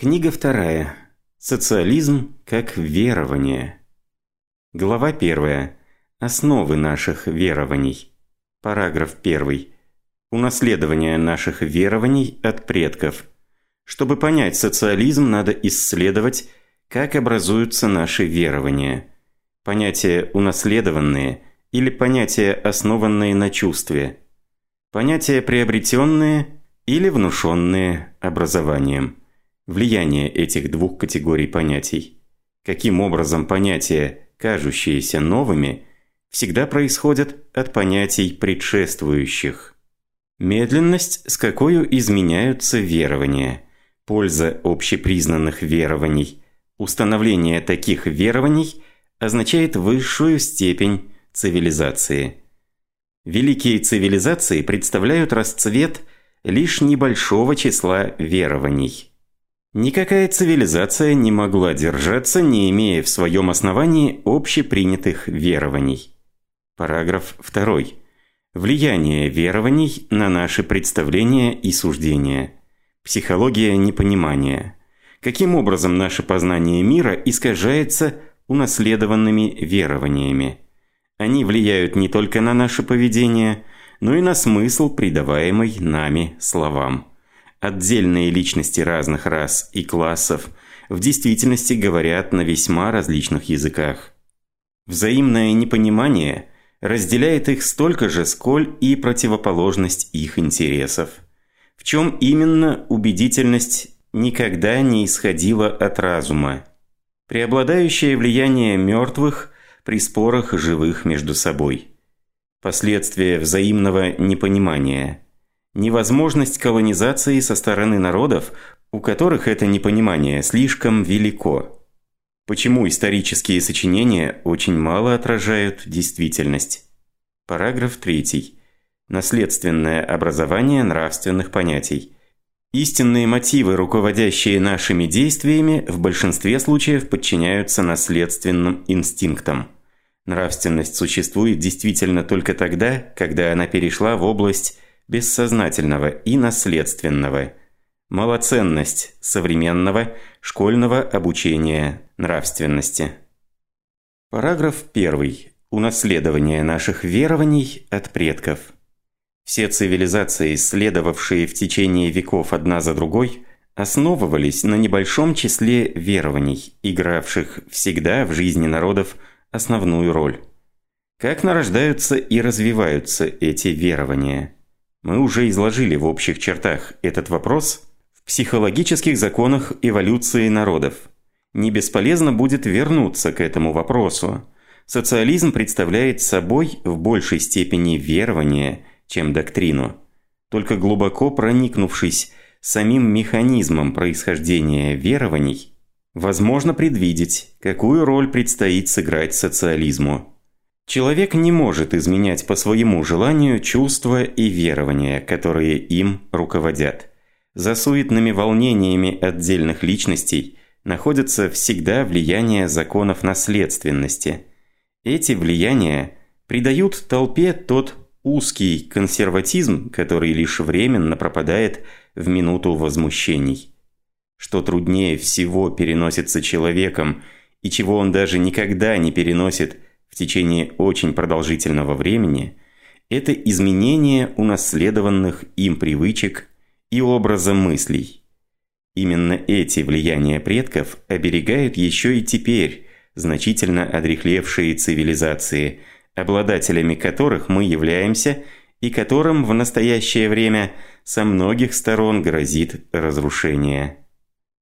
Книга вторая. Социализм как верование. Глава 1. Основы наших верований. Параграф 1. Унаследование наших верований от предков. Чтобы понять социализм, надо исследовать, как образуются наши верования. Понятия унаследованные или понятия, основанные на чувстве. Понятия приобретенные или внушенные образованием. Влияние этих двух категорий понятий. Каким образом понятия кажущиеся новыми, всегда происходят от понятий предшествующих. Медленность, с какой изменяются верования, польза общепризнанных верований, установление таких верований означает высшую степень цивилизации. Великие цивилизации представляют расцвет лишь небольшого числа верований. Никакая цивилизация не могла держаться, не имея в своем основании общепринятых верований. Параграф 2. Влияние верований на наши представления и суждения. Психология непонимания. Каким образом наше познание мира искажается унаследованными верованиями. Они влияют не только на наше поведение, но и на смысл, придаваемый нами словам. Отдельные личности разных рас и классов в действительности говорят на весьма различных языках. Взаимное непонимание разделяет их столько же, сколь и противоположность их интересов. В чем именно убедительность никогда не исходила от разума. Преобладающее влияние мертвых при спорах живых между собой. Последствия взаимного непонимания – невозможность колонизации со стороны народов, у которых это непонимание слишком велико. Почему исторические сочинения очень мало отражают действительность? Параграф 3. Наследственное образование нравственных понятий. Истинные мотивы, руководящие нашими действиями, в большинстве случаев подчиняются наследственным инстинктам. Нравственность существует действительно только тогда, когда она перешла в область бессознательного и наследственного. Малоценность современного школьного обучения нравственности. Параграф 1. Унаследование наших верований от предков. Все цивилизации, следовавшие в течение веков одна за другой, основывались на небольшом числе верований, игравших всегда в жизни народов основную роль. Как нарождаются и развиваются эти верования? Мы уже изложили в общих чертах этот вопрос в психологических законах эволюции народов. Не бесполезно будет вернуться к этому вопросу. Социализм представляет собой в большей степени верование, чем доктрину. Только глубоко проникнувшись самим механизмом происхождения верований, возможно предвидеть, какую роль предстоит сыграть социализму. Человек не может изменять по своему желанию чувства и верования, которые им руководят. За суетными волнениями отдельных личностей находится всегда влияние законов наследственности. Эти влияния придают толпе тот узкий консерватизм, который лишь временно пропадает в минуту возмущений. Что труднее всего переносится человеком и чего он даже никогда не переносит – в течение очень продолжительного времени – это изменение унаследованных им привычек и образа мыслей. Именно эти влияния предков оберегают еще и теперь значительно одрехлевшие цивилизации, обладателями которых мы являемся и которым в настоящее время со многих сторон грозит разрушение.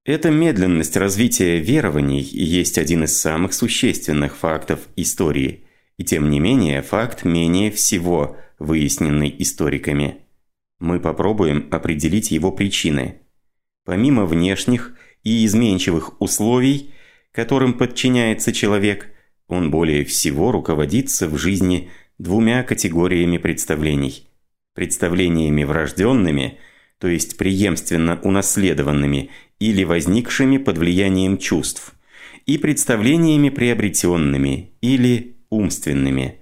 Эта медленность развития верований есть один из самых существенных фактов истории, и тем не менее факт менее всего выясненный историками. Мы попробуем определить его причины. Помимо внешних и изменчивых условий, которым подчиняется человек, он более всего руководится в жизни двумя категориями представлений. Представлениями врожденными, то есть преемственно унаследованными или возникшими под влиянием чувств, и представлениями приобретенными или умственными.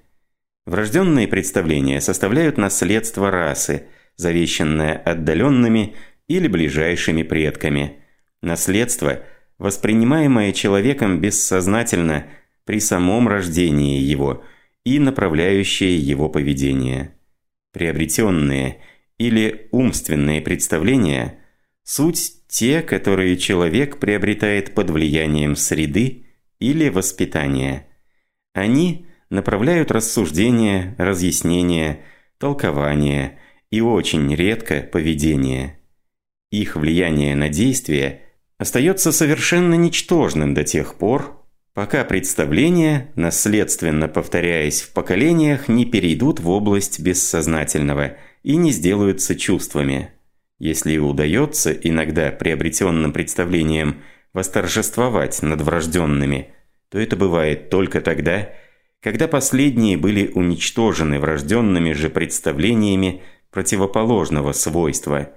Врожденные представления составляют наследство расы, завещанное отдаленными или ближайшими предками. Наследство, воспринимаемое человеком бессознательно при самом рождении его и направляющее его поведение. Приобретенные или умственные представления – суть те, которые человек приобретает под влиянием среды или воспитания. Они направляют рассуждения, разъяснения, толкования и очень редко поведение. Их влияние на действие остается совершенно ничтожным до тех пор, пока представления, наследственно повторяясь в поколениях, не перейдут в область бессознательного и не сделаются чувствами. Если удается иногда приобретенным представлением восторжествовать над врожденными, то это бывает только тогда, когда последние были уничтожены врожденными же представлениями противоположного свойства,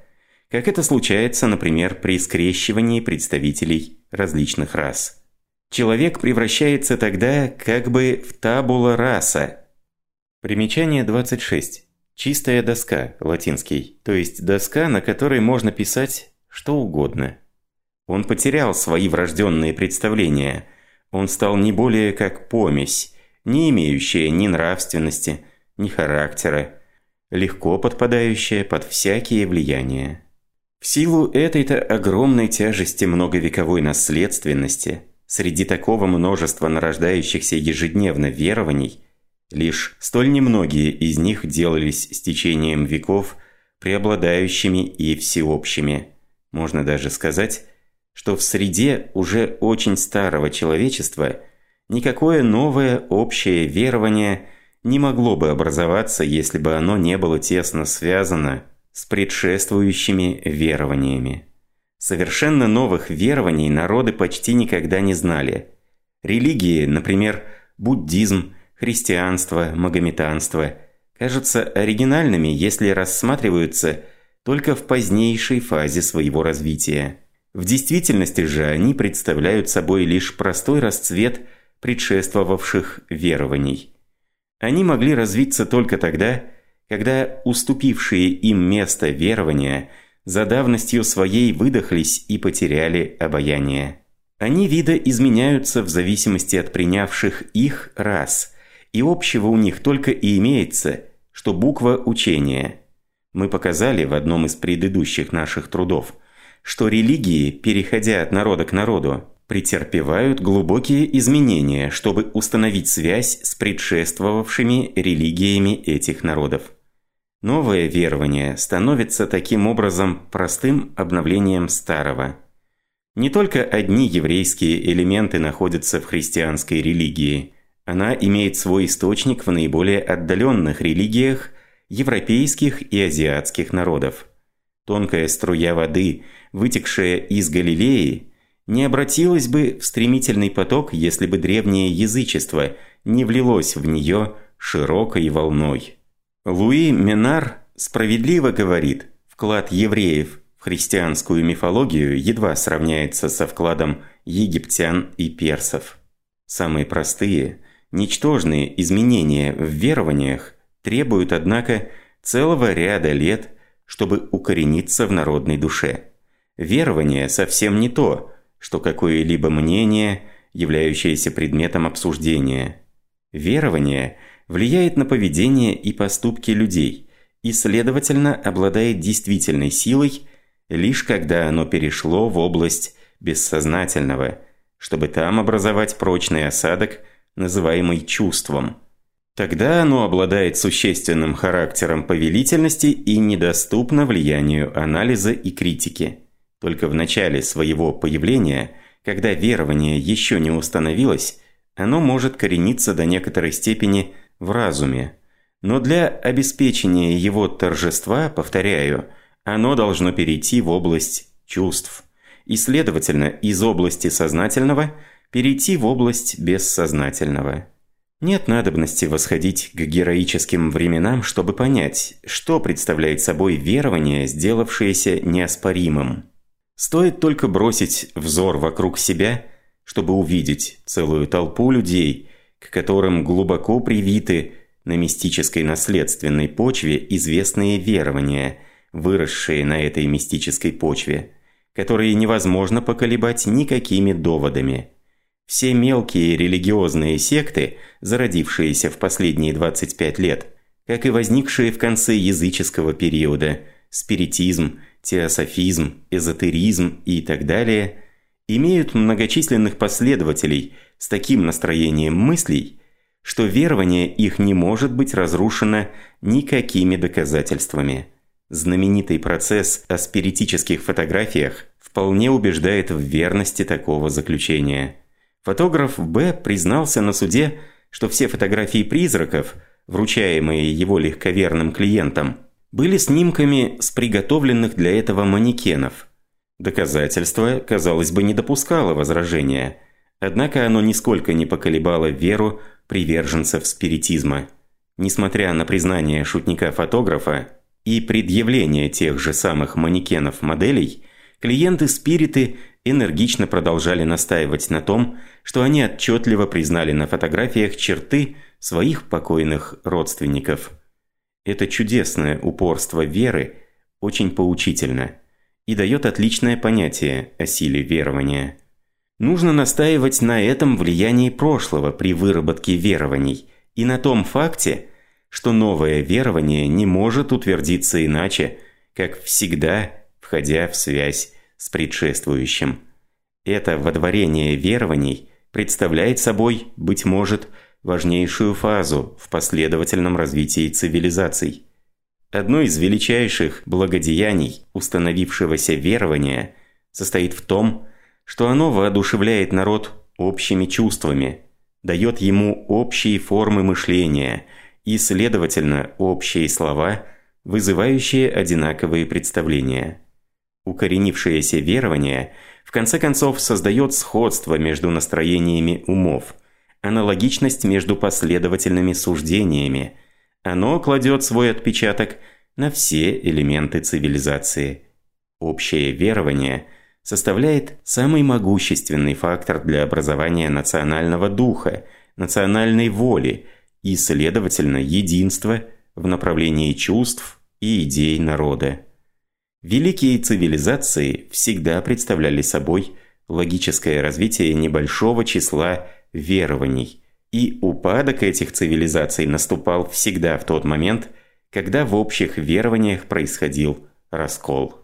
как это случается, например, при скрещивании представителей различных рас. Человек превращается тогда как бы в табула раса. Примечание 26. Чистая доска, латинский, то есть доска, на которой можно писать что угодно. Он потерял свои врожденные представления. Он стал не более как помесь, не имеющая ни нравственности, ни характера, легко подпадающая под всякие влияния. В силу этой-то огромной тяжести многовековой наследственности, среди такого множества нарождающихся ежедневно верований, лишь столь немногие из них делались с течением веков преобладающими и всеобщими. Можно даже сказать, что в среде уже очень старого человечества никакое новое общее верование – не могло бы образоваться, если бы оно не было тесно связано с предшествующими верованиями. Совершенно новых верований народы почти никогда не знали. Религии, например, буддизм, христианство, магометанство, кажутся оригинальными, если рассматриваются только в позднейшей фазе своего развития. В действительности же они представляют собой лишь простой расцвет предшествовавших верований – они могли развиться только тогда, когда уступившие им место верования за давностью своей выдохлись и потеряли обаяние. Они вида изменяются в зависимости от принявших их рас, и общего у них только и имеется, что буква учения. Мы показали в одном из предыдущих наших трудов, что религии, переходя от народа к народу, претерпевают глубокие изменения, чтобы установить связь с предшествовавшими религиями этих народов. Новое верование становится таким образом простым обновлением старого. Не только одни еврейские элементы находятся в христианской религии. Она имеет свой источник в наиболее отдаленных религиях европейских и азиатских народов. Тонкая струя воды, вытекшая из Галилеи, не обратилась бы в стремительный поток, если бы древнее язычество не влилось в нее широкой волной. Луи Минар справедливо говорит, вклад евреев в христианскую мифологию едва сравняется со вкладом египтян и персов. Самые простые, ничтожные изменения в верованиях требуют, однако, целого ряда лет, чтобы укорениться в народной душе. Верование совсем не то – что какое-либо мнение, являющееся предметом обсуждения. Верование влияет на поведение и поступки людей и, следовательно, обладает действительной силой, лишь когда оно перешло в область бессознательного, чтобы там образовать прочный осадок, называемый чувством. Тогда оно обладает существенным характером повелительности и недоступно влиянию анализа и критики. Только в начале своего появления, когда верование еще не установилось, оно может корениться до некоторой степени в разуме. Но для обеспечения его торжества, повторяю, оно должно перейти в область чувств. И, следовательно, из области сознательного перейти в область бессознательного. Нет надобности восходить к героическим временам, чтобы понять, что представляет собой верование, сделавшееся неоспоримым. Стоит только бросить взор вокруг себя, чтобы увидеть целую толпу людей, к которым глубоко привиты на мистической наследственной почве известные верования, выросшие на этой мистической почве, которые невозможно поколебать никакими доводами. Все мелкие религиозные секты, зародившиеся в последние 25 лет, как и возникшие в конце языческого периода, спиритизм, теософизм, эзотеризм и так далее, имеют многочисленных последователей с таким настроением мыслей, что верование их не может быть разрушено никакими доказательствами. Знаменитый процесс о спиритических фотографиях вполне убеждает в верности такого заключения. Фотограф Б. признался на суде, что все фотографии призраков, вручаемые его легковерным клиентам, были снимками с приготовленных для этого манекенов. Доказательство, казалось бы, не допускало возражения, однако оно нисколько не поколебало веру приверженцев спиритизма. Несмотря на признание шутника-фотографа, и предъявление тех же самых манекенов-моделей, клиенты-спириты энергично продолжали настаивать на том, что они отчетливо признали на фотографиях черты своих покойных родственников. Это чудесное упорство веры очень поучительно и дает отличное понятие о силе верования. Нужно настаивать на этом влиянии прошлого при выработке верований и на том факте, что новое верование не может утвердиться иначе, как всегда входя в связь с предшествующим. Это водворение верований представляет собой, быть может, важнейшую фазу в последовательном развитии цивилизаций. Одно из величайших благодеяний установившегося верования состоит в том, что оно воодушевляет народ общими чувствами, дает ему общие формы мышления – и, следовательно, общие слова, вызывающие одинаковые представления. Укоренившееся верование в конце концов создает сходство между настроениями умов, аналогичность между последовательными суждениями. Оно кладет свой отпечаток на все элементы цивилизации. Общее верование составляет самый могущественный фактор для образования национального духа, национальной воли – и, следовательно, единство в направлении чувств и идей народа. Великие цивилизации всегда представляли собой логическое развитие небольшого числа верований, и упадок этих цивилизаций наступал всегда в тот момент, когда в общих верованиях происходил раскол.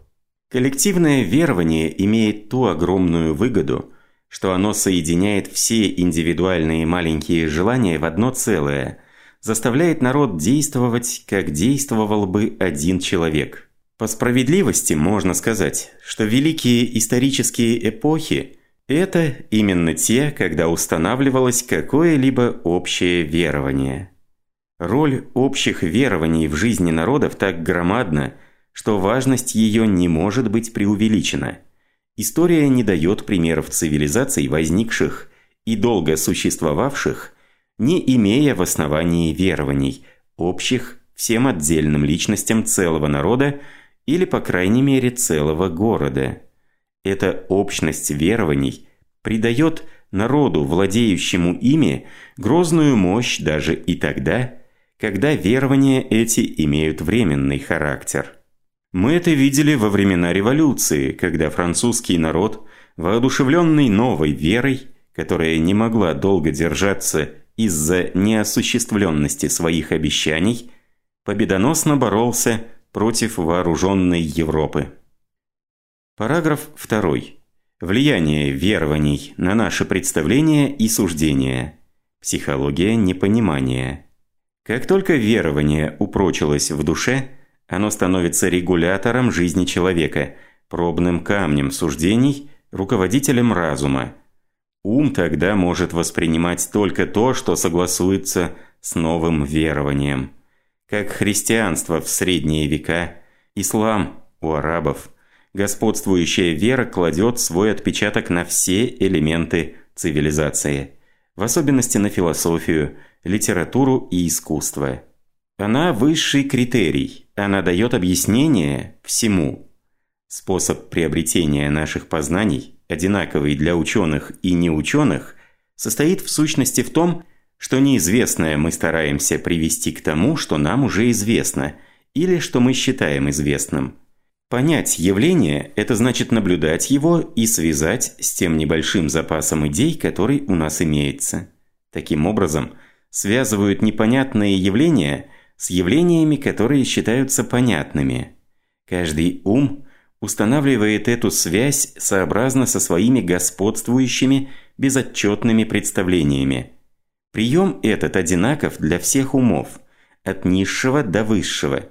Коллективное верование имеет ту огромную выгоду – что оно соединяет все индивидуальные маленькие желания в одно целое, заставляет народ действовать, как действовал бы один человек. По справедливости можно сказать, что великие исторические эпохи – это именно те, когда устанавливалось какое-либо общее верование. Роль общих верований в жизни народов так громадна, что важность ее не может быть преувеличена – История не дает примеров цивилизаций, возникших и долго существовавших, не имея в основании верований, общих всем отдельным личностям целого народа или, по крайней мере, целого города. Эта общность верований придает народу, владеющему ими, грозную мощь даже и тогда, когда верования эти имеют временный характер. Мы это видели во времена революции, когда французский народ, воодушевленный новой верой, которая не могла долго держаться из-за неосуществленности своих обещаний, победоносно боролся против вооруженной Европы. Параграф 2. Влияние верований на наши представления и суждения. Психология непонимания. Как только верование упрочилось в душе – оно становится регулятором жизни человека, пробным камнем суждений, руководителем разума. Ум тогда может воспринимать только то, что согласуется с новым верованием. Как христианство в средние века, ислам у арабов. Господствующая вера кладет свой отпечаток на все элементы цивилизации, в особенности на философию, литературу и искусство. Она высший критерий – она дает объяснение всему. Способ приобретения наших познаний, одинаковый для ученых и неученых, состоит в сущности в том, что неизвестное мы стараемся привести к тому, что нам уже известно, или что мы считаем известным. Понять явление – это значит наблюдать его и связать с тем небольшим запасом идей, который у нас имеется. Таким образом, связывают непонятные явления с явлениями, которые считаются понятными. Каждый ум устанавливает эту связь сообразно со своими господствующими безотчетными представлениями. Прием этот одинаков для всех умов, от низшего до высшего,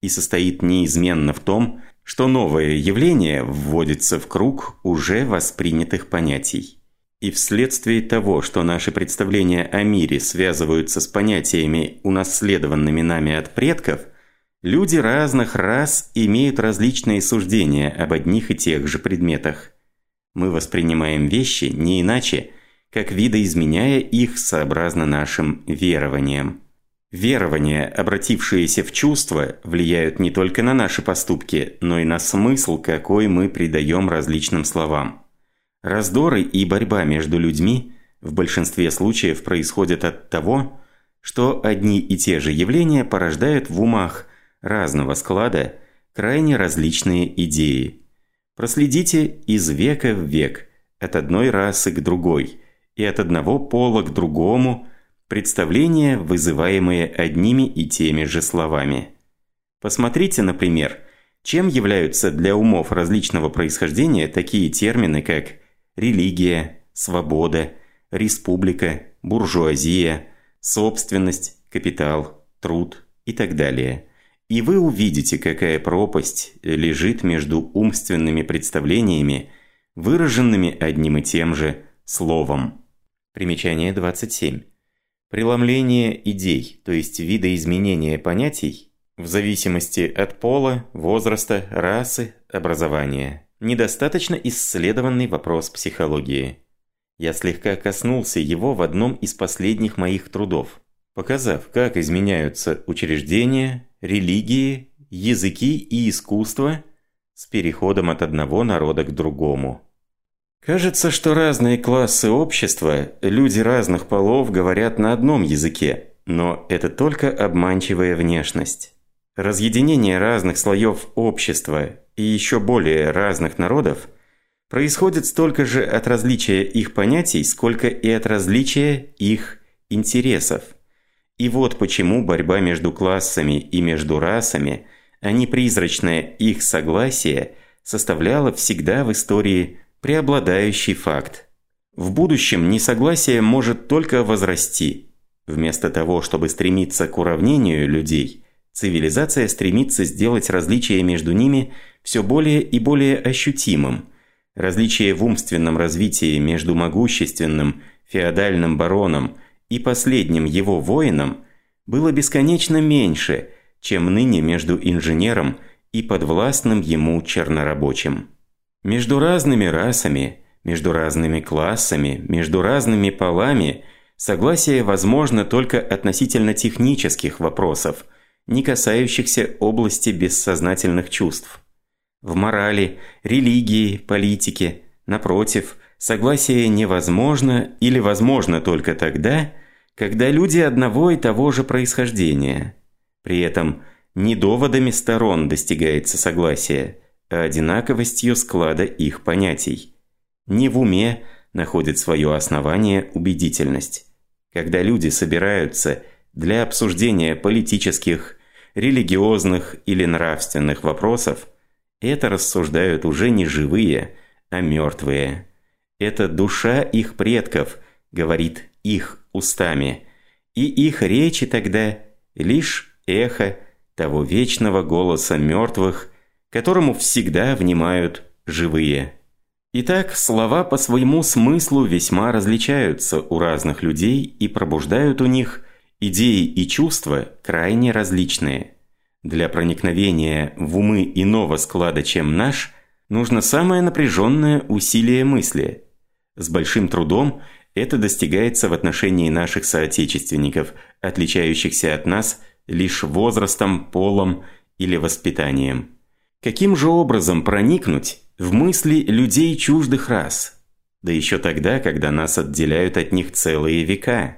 и состоит неизменно в том, что новое явление вводится в круг уже воспринятых понятий. И вследствие того, что наши представления о мире связываются с понятиями, унаследованными нами от предков, люди разных рас имеют различные суждения об одних и тех же предметах. Мы воспринимаем вещи не иначе, как видоизменяя их сообразно нашим верованиям. Верования, обратившиеся в чувства, влияют не только на наши поступки, но и на смысл, какой мы придаем различным словам. Раздоры и борьба между людьми в большинстве случаев происходят от того, что одни и те же явления порождают в умах разного склада крайне различные идеи. Проследите из века в век, от одной расы к другой, и от одного пола к другому – представления, вызываемые одними и теми же словами. Посмотрите, например, чем являются для умов различного происхождения такие термины, как религия, свобода, республика, буржуазия, собственность, капитал, труд и так далее. И вы увидите, какая пропасть лежит между умственными представлениями, выраженными одним и тем же словом. Примечание 27. Преломление идей, то есть видоизменение понятий, в зависимости от пола, возраста, расы, образования. Недостаточно исследованный вопрос психологии. Я слегка коснулся его в одном из последних моих трудов, показав, как изменяются учреждения, религии, языки и искусство с переходом от одного народа к другому. Кажется, что разные классы общества, люди разных полов говорят на одном языке, но это только обманчивая внешность. Разъединение разных слоев общества и еще более разных народов происходит столько же от различия их понятий, сколько и от различия их интересов. И вот почему борьба между классами и между расами, а не призрачное их согласие, составляла всегда в истории преобладающий факт. В будущем несогласие может только возрасти. Вместо того, чтобы стремиться к уравнению людей, цивилизация стремится сделать различие между ними все более и более ощутимым. Различие в умственном развитии между могущественным феодальным бароном и последним его воином было бесконечно меньше, чем ныне между инженером и подвластным ему чернорабочим. Между разными расами, между разными классами, между разными полами согласие возможно только относительно технических вопросов, не касающихся области бессознательных чувств. В морали, религии, политике, напротив, согласие невозможно или возможно только тогда, когда люди одного и того же происхождения. При этом не доводами сторон достигается согласие – а одинаковостью склада их понятий. Не в уме находит свое основание убедительность. Когда люди собираются для обсуждения политических, религиозных или нравственных вопросов, это рассуждают уже не живые, а мертвые. Это душа их предков, говорит их устами, и их речи тогда лишь эхо того вечного голоса мертвых, которому всегда внимают живые. Итак, слова по своему смыслу весьма различаются у разных людей и пробуждают у них идеи и чувства крайне различные. Для проникновения в умы иного склада, чем наш, нужно самое напряженное усилие мысли. С большим трудом это достигается в отношении наших соотечественников, отличающихся от нас лишь возрастом, полом или воспитанием. Каким же образом проникнуть в мысли людей чуждых рас? Да еще тогда, когда нас отделяют от них целые века.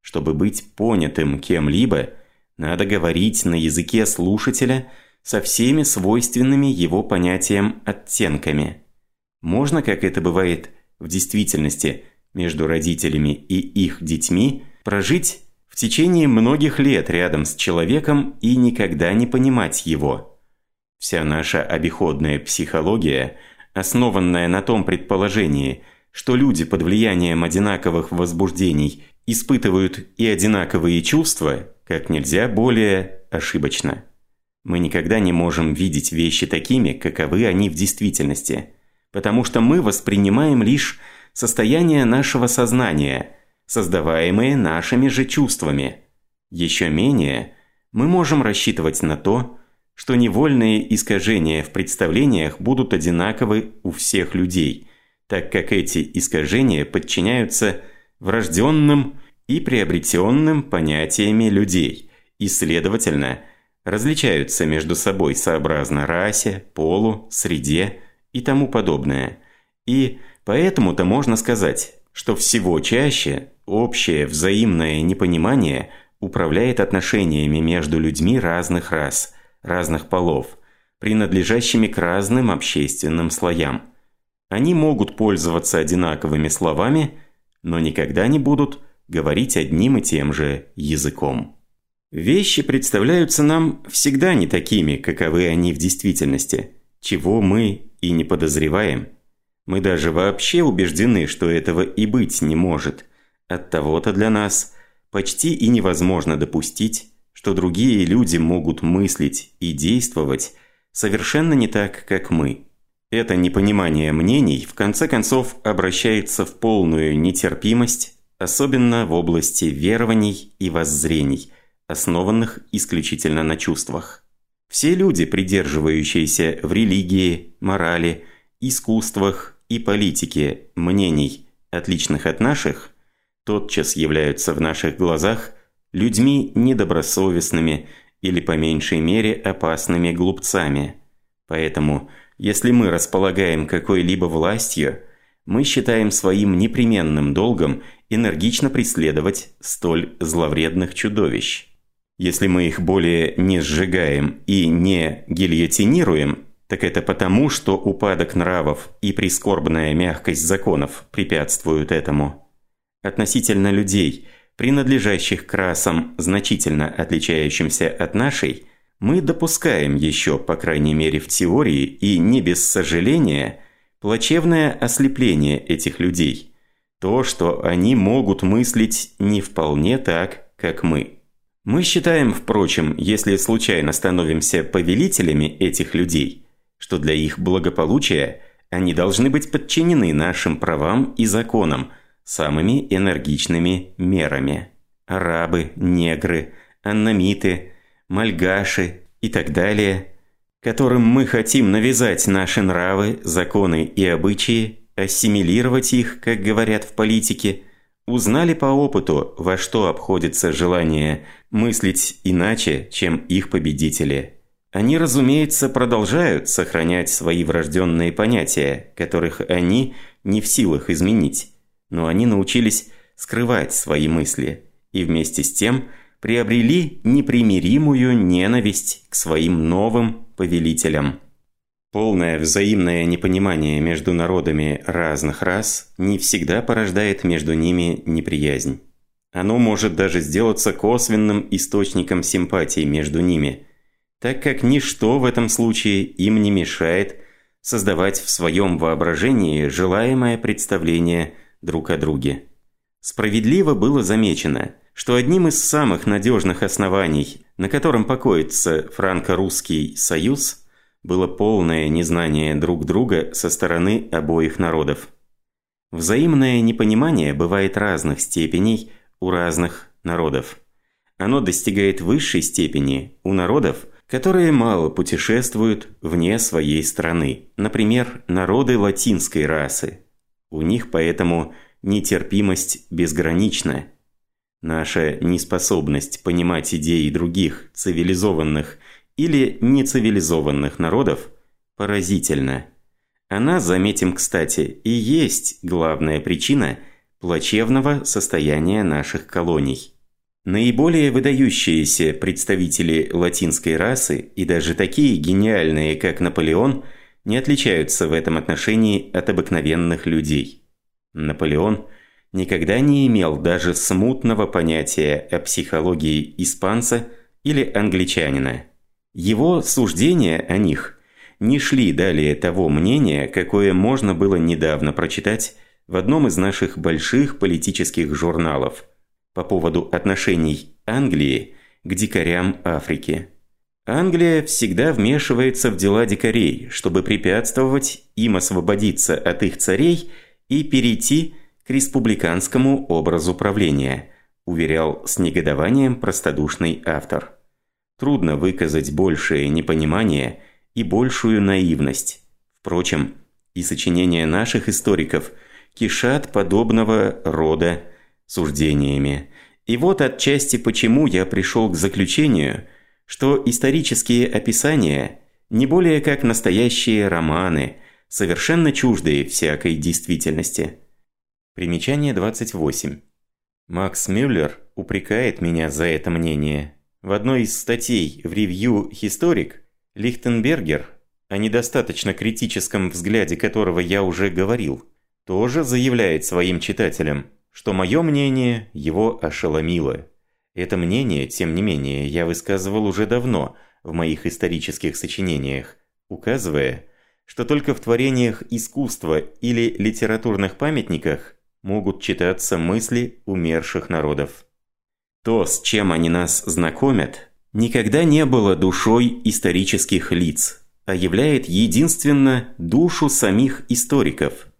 Чтобы быть понятым кем-либо, надо говорить на языке слушателя со всеми свойственными его понятиям оттенками. Можно, как это бывает в действительности между родителями и их детьми, прожить в течение многих лет рядом с человеком и никогда не понимать его. Вся наша обиходная психология, основанная на том предположении, что люди под влиянием одинаковых возбуждений испытывают и одинаковые чувства, как нельзя более ошибочно. Мы никогда не можем видеть вещи такими, каковы они в действительности, потому что мы воспринимаем лишь состояние нашего сознания, создаваемые нашими же чувствами. Еще менее мы можем рассчитывать на то, что невольные искажения в представлениях будут одинаковы у всех людей, так как эти искажения подчиняются врожденным и приобретенным понятиями людей и, следовательно, различаются между собой сообразно расе, полу, среде и тому подобное. И поэтому-то можно сказать, что всего чаще общее взаимное непонимание управляет отношениями между людьми разных рас – разных полов, принадлежащими к разным общественным слоям. Они могут пользоваться одинаковыми словами, но никогда не будут говорить одним и тем же языком. Вещи представляются нам всегда не такими, каковы они в действительности, чего мы и не подозреваем. Мы даже вообще убеждены, что этого и быть не может. От того-то для нас почти и невозможно допустить, что другие люди могут мыслить и действовать совершенно не так, как мы. Это непонимание мнений в конце концов обращается в полную нетерпимость, особенно в области верований и воззрений, основанных исключительно на чувствах. Все люди, придерживающиеся в религии, морали, искусствах и политике мнений, отличных от наших, тотчас являются в наших глазах – людьми недобросовестными или по меньшей мере опасными глупцами. Поэтому, если мы располагаем какой-либо властью, мы считаем своим непременным долгом энергично преследовать столь зловредных чудовищ. Если мы их более не сжигаем и не гильотинируем, так это потому, что упадок нравов и прискорбная мягкость законов препятствуют этому. Относительно людей – принадлежащих к расам, значительно отличающимся от нашей, мы допускаем еще, по крайней мере в теории и не без сожаления, плачевное ослепление этих людей. То, что они могут мыслить не вполне так, как мы. Мы считаем, впрочем, если случайно становимся повелителями этих людей, что для их благополучия они должны быть подчинены нашим правам и законам – самыми энергичными мерами. Арабы, негры, аннамиты, мальгаши и так далее, которым мы хотим навязать наши нравы, законы и обычаи, ассимилировать их, как говорят в политике, узнали по опыту, во что обходится желание мыслить иначе, чем их победители. Они, разумеется, продолжают сохранять свои врожденные понятия, которых они не в силах изменить но они научились скрывать свои мысли и вместе с тем приобрели непримиримую ненависть к своим новым повелителям. Полное взаимное непонимание между народами разных рас не всегда порождает между ними неприязнь. Оно может даже сделаться косвенным источником симпатии между ними, так как ничто в этом случае им не мешает создавать в своем воображении желаемое представление друг о друге. Справедливо было замечено, что одним из самых надежных оснований, на котором покоится франко-русский союз, было полное незнание друг друга со стороны обоих народов. Взаимное непонимание бывает разных степеней у разных народов. Оно достигает высшей степени у народов, которые мало путешествуют вне своей страны, например, народы латинской расы, у них поэтому нетерпимость безгранична. Наша неспособность понимать идеи других цивилизованных или нецивилизованных народов поразительна. Она, заметим кстати, и есть главная причина плачевного состояния наших колоний. Наиболее выдающиеся представители латинской расы и даже такие гениальные, как Наполеон, не отличаются в этом отношении от обыкновенных людей. Наполеон никогда не имел даже смутного понятия о психологии испанца или англичанина. Его суждения о них не шли далее того мнения, какое можно было недавно прочитать в одном из наших больших политических журналов – по поводу отношений Англии к дикарям Африки. Англия всегда вмешивается в дела дикарей, чтобы препятствовать им освободиться от их царей и перейти к республиканскому образу правления, уверял с негодованием простодушный автор. Трудно выказать большее непонимание и большую наивность. Впрочем, и сочинения наших историков кишат подобного рода суждениями. И вот отчасти почему я пришел к заключению, что исторические описания не более как настоящие романы, совершенно чуждые всякой действительности. Примечание 28. Макс Мюллер упрекает меня за это мнение. В одной из статей в ревью «Историк» Лихтенбергер, о недостаточно критическом взгляде которого я уже говорил, тоже заявляет своим читателям – что мое мнение его ошеломило. Это мнение, тем не менее, я высказывал уже давно в моих исторических сочинениях, указывая, что только в творениях искусства или литературных памятниках могут читаться мысли умерших народов. То, с чем они нас знакомят, никогда не было душой исторических лиц, а являет единственно душу самих историков –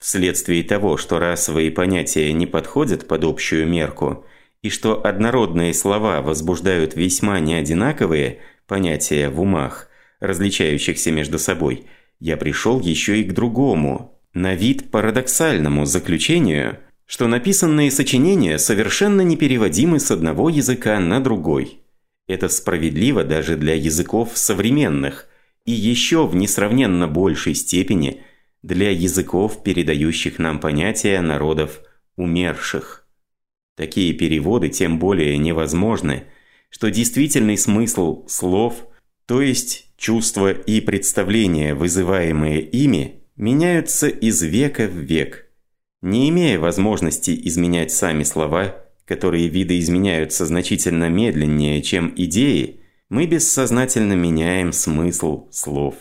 Вследствие того, что расовые понятия не подходят под общую мерку, и что однородные слова возбуждают весьма неодинаковые понятия в умах, различающихся между собой, я пришел еще и к другому, на вид парадоксальному заключению, что написанные сочинения совершенно непереводимы с одного языка на другой. Это справедливо даже для языков современных, и еще в несравненно большей степени – для языков, передающих нам понятия народов умерших. Такие переводы тем более невозможны, что действительный смысл слов, то есть чувства и представления, вызываемые ими, меняются из века в век. Не имея возможности изменять сами слова, которые видоизменяются значительно медленнее, чем идеи, мы бессознательно меняем смысл слов.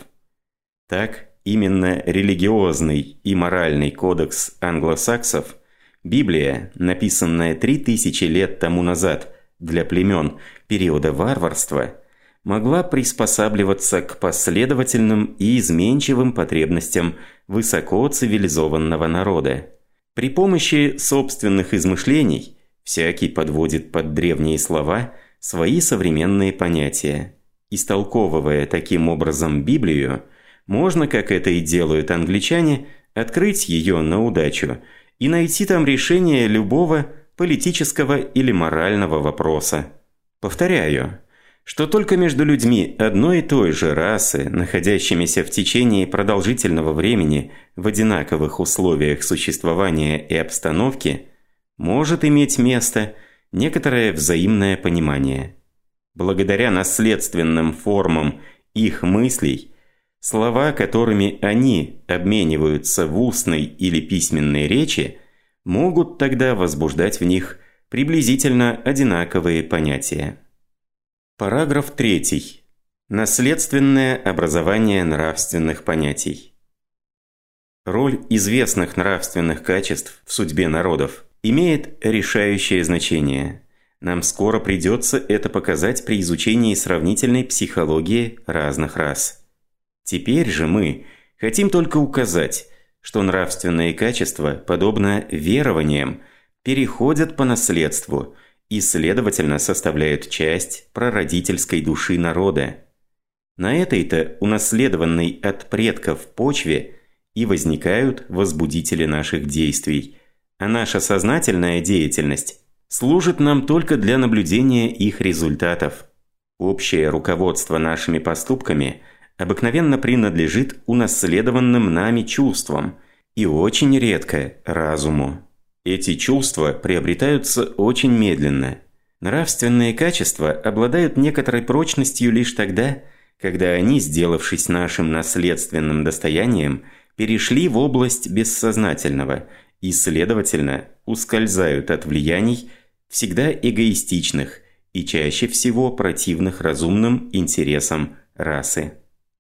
Так, именно религиозный и моральный кодекс англосаксов, Библия, написанная три тысячи лет тому назад для племен периода варварства, могла приспосабливаться к последовательным и изменчивым потребностям высоко цивилизованного народа. При помощи собственных измышлений всякий подводит под древние слова свои современные понятия. Истолковывая таким образом Библию – можно, как это и делают англичане, открыть ее на удачу и найти там решение любого политического или морального вопроса. Повторяю, что только между людьми одной и той же расы, находящимися в течение продолжительного времени в одинаковых условиях существования и обстановки, может иметь место некоторое взаимное понимание. Благодаря наследственным формам их мыслей – Слова, которыми они обмениваются в устной или письменной речи, могут тогда возбуждать в них приблизительно одинаковые понятия. Параграф 3. Наследственное образование нравственных понятий. Роль известных нравственных качеств в судьбе народов имеет решающее значение. Нам скоро придется это показать при изучении сравнительной психологии разных рас. Теперь же мы хотим только указать, что нравственные качества, подобно верованиям, переходят по наследству и, следовательно, составляют часть прародительской души народа. На этой-то унаследованной от предков почве и возникают возбудители наших действий, а наша сознательная деятельность служит нам только для наблюдения их результатов. Общее руководство нашими поступками – обыкновенно принадлежит унаследованным нами чувствам и очень редко разуму. Эти чувства приобретаются очень медленно. Нравственные качества обладают некоторой прочностью лишь тогда, когда они, сделавшись нашим наследственным достоянием, перешли в область бессознательного и, следовательно, ускользают от влияний всегда эгоистичных и чаще всего противных разумным интересам расы.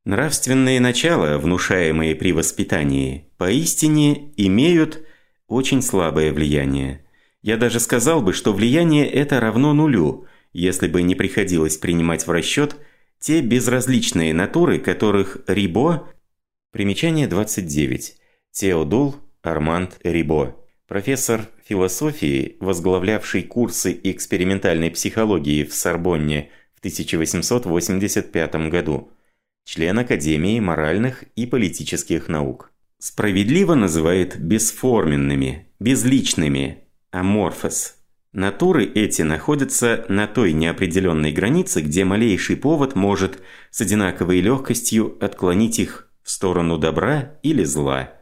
Нравственные начала, внушаемые при воспитании, поистине имеют очень слабое влияние. Я даже сказал бы, что влияние это равно нулю, если бы не приходилось принимать в расчет те безразличные натуры, которых Рибо... Примечание 29. Теодул Арманд Рибо. Профессор философии, возглавлявший курсы экспериментальной психологии в Сорбонне в 1885 году. Член Академии моральных и политических наук. Справедливо называет бесформенными, безличными, аморфос. Натуры эти находятся на той неопределенной границе, где малейший повод может с одинаковой легкостью отклонить их в сторону добра или зла.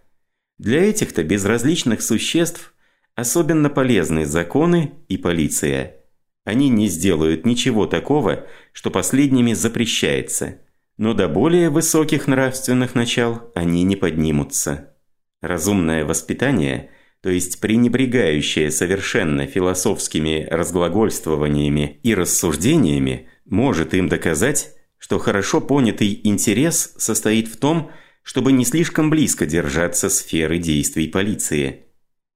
Для этих-то безразличных существ особенно полезны законы и полиция. Они не сделают ничего такого, что последними запрещается, но до более высоких нравственных начал они не поднимутся. Разумное воспитание – то есть пренебрегающее совершенно философскими разглагольствованиями и рассуждениями, может им доказать, что хорошо понятый интерес состоит в том, чтобы не слишком близко держаться сферы действий полиции.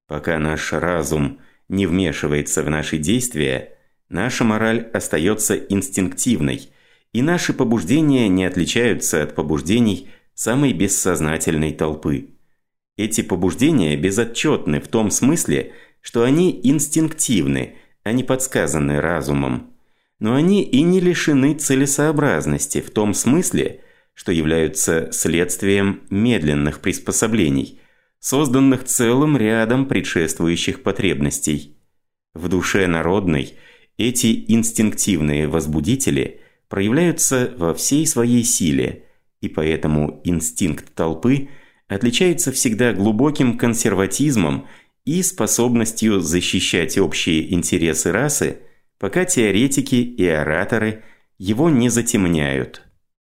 Пока наш разум не вмешивается в наши действия, наша мораль остается инстинктивной, и наши побуждения не отличаются от побуждений самой бессознательной толпы. Эти побуждения безотчетны в том смысле, что они инстинктивны, а не подсказаны разумом. Но они и не лишены целесообразности в том смысле, что являются следствием медленных приспособлений, созданных целым рядом предшествующих потребностей. В душе народной эти инстинктивные возбудители проявляются во всей своей силе, и поэтому инстинкт толпы – отличается всегда глубоким консерватизмом и способностью защищать общие интересы расы, пока теоретики и ораторы его не затемняют.